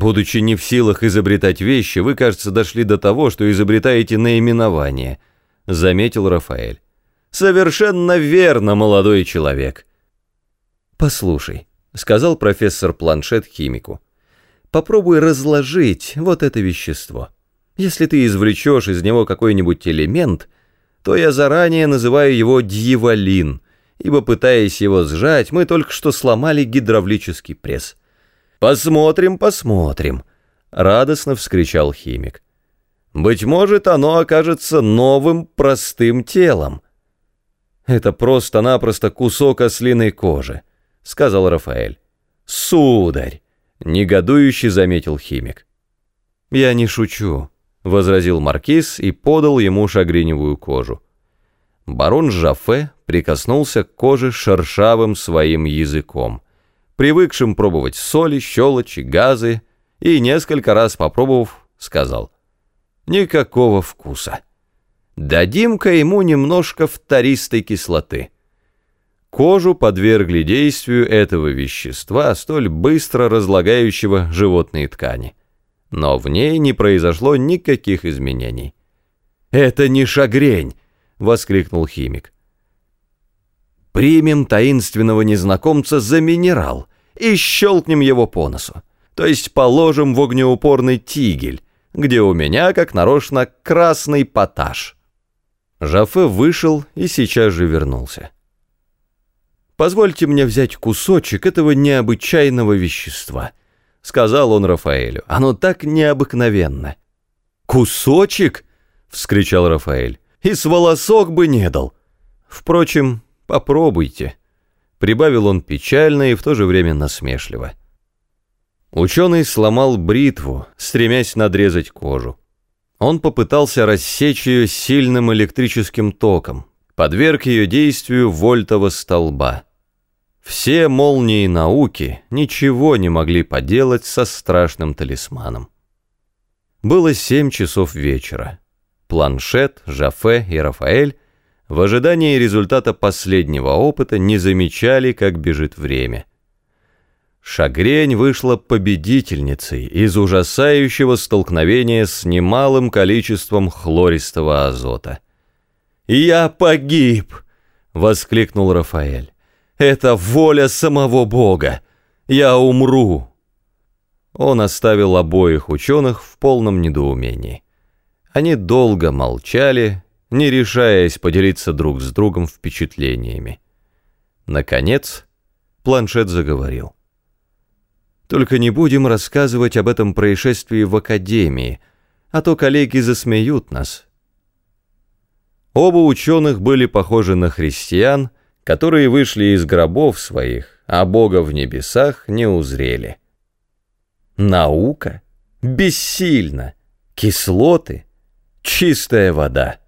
Будучи не в силах изобретать вещи, вы, кажется, дошли до того, что изобретаете наименование, заметил Рафаэль. Совершенно верно, молодой человек. Послушай, сказал профессор Планшет химику. Попробуй разложить вот это вещество. Если ты извлечешь из него какой-нибудь элемент, то я заранее называю его дьяволин, ибо, пытаясь его сжать, мы только что сломали гидравлический пресс. «Посмотрим, посмотрим», — радостно вскричал химик. «Быть может, оно окажется новым простым телом». «Это просто-напросто кусок ослиной кожи», — сказал Рафаэль. «Сударь!» — негодующе заметил химик. «Я не шучу», — возразил маркиз и подал ему шагреневую кожу. Барон Жафе прикоснулся к коже шершавым своим языком — привыкшим пробовать соли, щелочи, газы, и несколько раз попробовав, сказал «Никакого вкуса. Дадим-ка ему немножко втористой кислоты». Кожу подвергли действию этого вещества, столь быстро разлагающего животные ткани. Но в ней не произошло никаких изменений. «Это не шагрень!» — воскликнул химик. «Примем таинственного незнакомца за минерал и щелкнем его по носу. То есть положим в огнеупорный тигель, где у меня, как нарочно, красный поташ. Жафе вышел и сейчас же вернулся. «Позвольте мне взять кусочек этого необычайного вещества», — сказал он Рафаэлю. «Оно так необыкновенно». «Кусочек?» — вскричал Рафаэль. «И с волосок бы не дал. Впрочем, попробуйте» прибавил он печально и в то же время насмешливо. Ученый сломал бритву, стремясь надрезать кожу. Он попытался рассечь ее сильным электрическим током, подверг ее действию вольтового столба. Все молнии науки ничего не могли поделать со страшным талисманом. Было семь часов вечера. Планшет, Жафе и Рафаэль в ожидании результата последнего опыта не замечали, как бежит время. Шагрень вышла победительницей из ужасающего столкновения с немалым количеством хлористого азота. «Я погиб!» — воскликнул Рафаэль. «Это воля самого Бога! Я умру!» Он оставил обоих ученых в полном недоумении. Они долго молчали, не решаясь поделиться друг с другом впечатлениями. Наконец, планшет заговорил. «Только не будем рассказывать об этом происшествии в академии, а то коллеги засмеют нас». Оба ученых были похожи на христиан, которые вышли из гробов своих, а Бога в небесах не узрели. Наука? Бессильна. Кислоты? Чистая вода.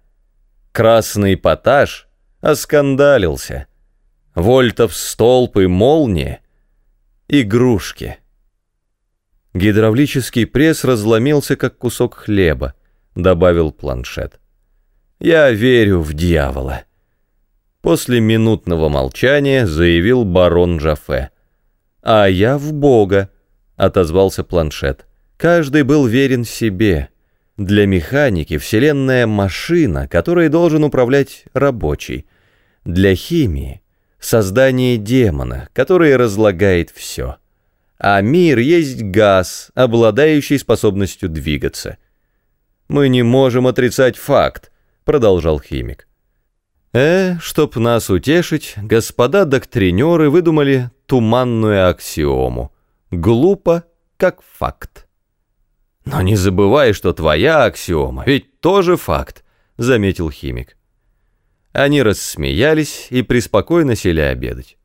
Красный поташ оскандалился. Вольтов столб и молния — игрушки. Гидравлический пресс разломился, как кусок хлеба, добавил планшет. Я верю в дьявола. После минутного молчания заявил барон Жафе. «А я в Бога», — отозвался планшет. Каждый был верен себе. Для механики Вселенная — машина, которой должен управлять рабочий. Для химии — создание демона, который разлагает все. А мир есть газ, обладающий способностью двигаться. «Мы не можем отрицать факт», — продолжал химик. Э, чтоб нас утешить, господа доктринеры выдумали туманную аксиому. Глупо, как факт. «Но не забывай, что твоя аксиома ведь тоже факт», — заметил химик. Они рассмеялись и преспокойно сели обедать.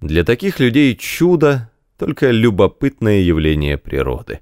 Для таких людей чудо — только любопытное явление природы.